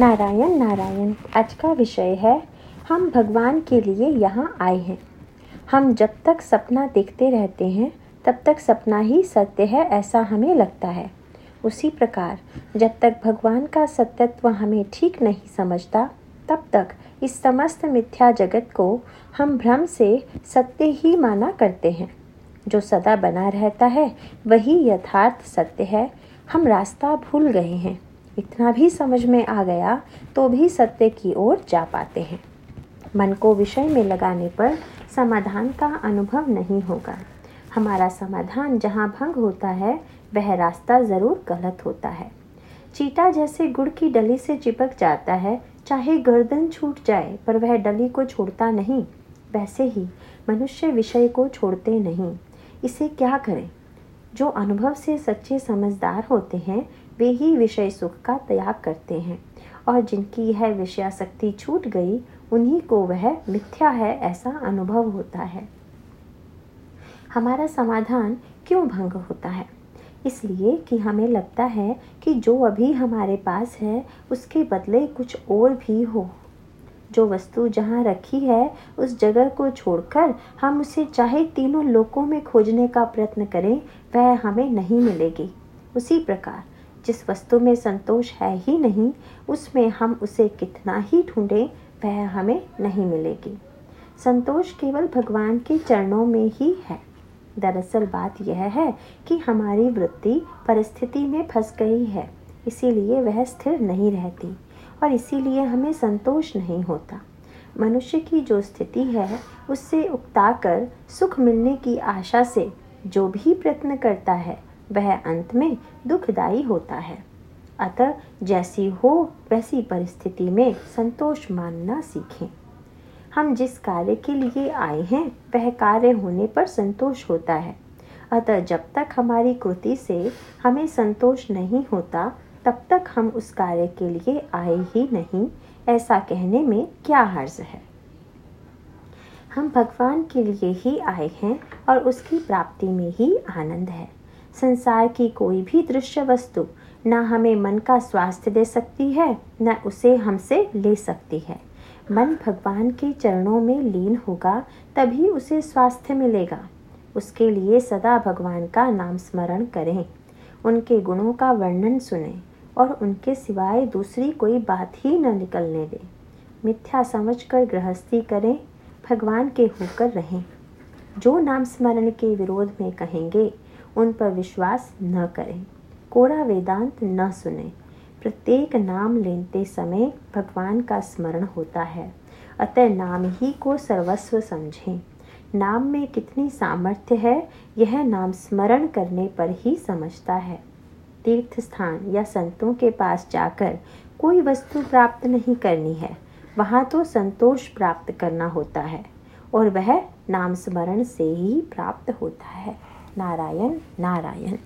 नारायण नारायण, आज का विषय है, हम भगवान के लिए यहाँ आए हैं। हम जब तक सपना देखते रहते हैं, तब तक सपना ही सत्य है ऐसा हमें लगता है। उसी प्रकार, जब तक भगवान का सत्यत्व हमें ठीक नहीं समझता, तब तक इस समस्त मिथ्या जगत को हम भ्रम से सत्य ही माना करते हैं। जो सदा बना रहता है, वही यथार्थ सत्य है। हम रास्ता भूल गए हैं। इतना भी समझ में आ गया तो भी सत्य की ओर जा पाते हैं। मन को विषय में लगाने पर समाधान का अनुभव नहीं होगा। हमारा समाधान जहाँ भंग होता है, वह रास्ता ज़रूर गलत होता है। चीटा जैसे गुड़ की डली से चिपक जाता है, चाहे गर्दन छूट जाए, पर वह डली को छोड़ता नहीं। वैसे ही मनुष्य विषय को छोड़ते नहीं। इसे क्या करें? जो अनुभव से सच्चे समझदार होते हैं वे ही विषय सुख का त्याग करते हैं। और जिनकी यह विषयाशक्ति छूट गई, उन्हीं को वह मिथ्या है ऐसा अनुभव होता है। हमारा समाधान क्यों भंग होता है? इसलिए कि हमें लगता है कि जो अभी हमारे पास है, उसके बदले कुछ और भी हो। जो वस्तु जहाँ रखी है, उस जगह को छोड़कर हम उसे चाहे तीनों लोकों में खोजने का प्रयत्न करें, वह हमें नहीं मिलेगी। उसी प्रकार जिस वस्तु में संतोष है ही नहीं, उसमें हम उसे कितना ही ढूंढें, वह हमें नहीं मिलेगी। संतोष केवल भगवान के चरणों में ही है। दरअसल बात यह है कि हमारी वृत्ति परिस्थिति में फंस गई है, इसीलिए वह स्थिर नहीं रहती, और इसीलिए हमें संतोष नहीं होता। मनुष्य की जो स्थिति है, उससे उकता कर सुख मिलने की आशा से जो भी प्रयत्न करता है वह अंत में दुखदायी होता है। अतः जैसी हो, वैसी परिस्थिति में संतोष मानना सीखें। हम जिस कार्य के लिए आए हैं, वह कार्य होने पर संतोष होता है। अतः जब तक हमारी कृति से हमें संतोष नहीं होता, तब तक हम उस कार्य के लिए आए ही नहीं, ऐसा कहने में क्या हर्ज है? हम भगवान के लिए ही आए हैं और उसकी प्राप्ति में ही आनंद है। संसार की कोई भी दृश्य वस्तु न हमें मन का स्वास्थ्य दे सकती है, न उसे हमसे ले सकती है। मन भगवान के चरणों में लीन होगा, तभी उसे स्वास्थ्य मिलेगा। उसके लिए सदा भगवान का नाम स्मरण करें। उनके गुणों का वर्णन सुने और उनके सिवाय दूसरी कोई बात ही न निकलने दें। मिथ्या समझकर गृहस्थी करें, भगवान के होकर रहें। जो नाम स्मरण के विरोध में कहेंगे उन पर विश्वास न करें कोरा वेदांत न सुने। प्रत्येक नाम लेते समय भगवान का स्मरण होता है, अतः नाम ही को सर्वस्व समझें। नाम में कितनी सामर्थ्य है, यह नाम स्मरण करने पर ही समझता है। तीर्थ स्थान या संतों के पास जाकर कोई वस्तु प्राप्त नहीं करनी है, वहाँ तो संतोष प्राप्त करना होता है, और वह नाम स्मरण से ही प्राप्त होता है। नारायण नारायण।